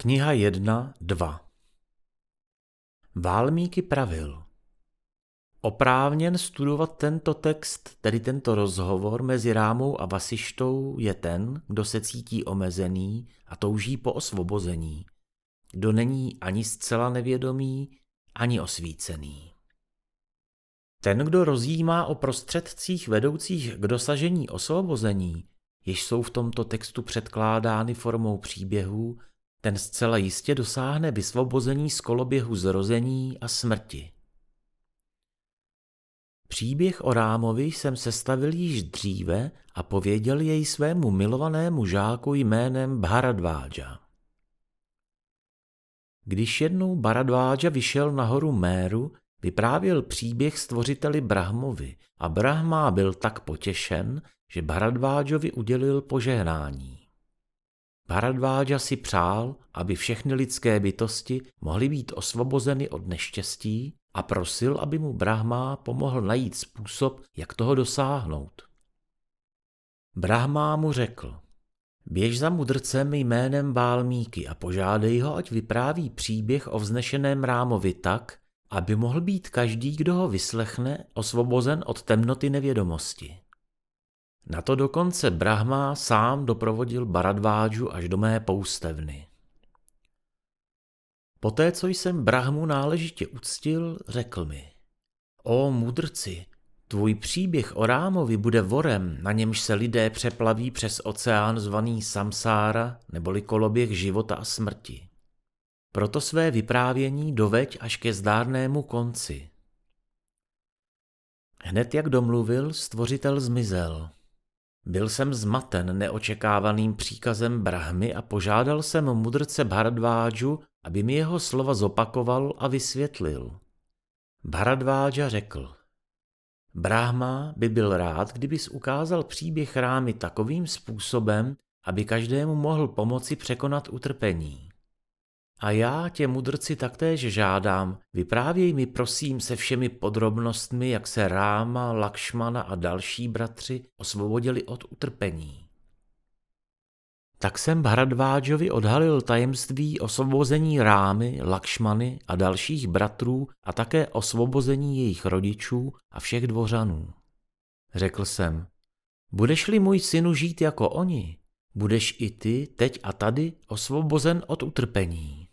Kniha 1, 2 Válmíky pravil. Oprávněn studovat tento text, tedy tento rozhovor mezi Rámou a Vasištou, je ten, kdo se cítí omezený a touží po osvobození, kdo není ani zcela nevědomý, ani osvícený. Ten, kdo rozjímá o prostředcích vedoucích k dosažení osvobození, jež jsou v tomto textu předkládány formou příběhů, ten zcela jistě dosáhne vysvobození z koloběhu zrození a smrti. Příběh o Rámovi jsem sestavil již dříve a pověděl jej svému milovanému žáku jménem Bharadvája. Když jednou Bharadvája vyšel na horu Méru, vyprávěl příběh stvořiteli Brahmovi a Brahma byl tak potěšen, že Bharadvájovi udělil požehnání. Bharadvája si přál, aby všechny lidské bytosti mohly být osvobozeny od neštěstí a prosil, aby mu Brahma pomohl najít způsob, jak toho dosáhnout. Brahma mu řekl, běž za mudrcem jménem Bálmíky a požádej ho, ať vypráví příběh o vznešeném rámovi tak, aby mohl být každý, kdo ho vyslechne, osvobozen od temnoty nevědomosti. Na to dokonce Brahma sám doprovodil Baradvážu až do mé poustevny. Poté, co jsem Brahmu náležitě uctil, řekl mi. O mudrci, tvůj příběh o Rámovi bude vorem, na němž se lidé přeplaví přes oceán zvaný samsára, neboli koloběh života a smrti. Proto své vyprávění doveď až ke zdárnému konci. Hned jak domluvil, stvořitel zmizel. Byl jsem zmaten neočekávaným příkazem Brahmy a požádal jsem mudrce Bharadvážu, aby mi jeho slova zopakoval a vysvětlil. Bharadváža řekl, Brahma by byl rád, kdybys ukázal příběh rámy takovým způsobem, aby každému mohl pomoci překonat utrpení. A já tě, mudrci, taktéž žádám, vyprávěj mi prosím se všemi podrobnostmi, jak se Ráma, Lakšmana a další bratři osvobodili od utrpení. Tak jsem Bharadvájovi odhalil tajemství osvobození Rámy, Lakšmany a dalších bratrů a také osvobození jejich rodičů a všech dvořanů. Řekl jsem, budeš-li můj synu žít jako oni, budeš i ty teď a tady osvobozen od utrpení.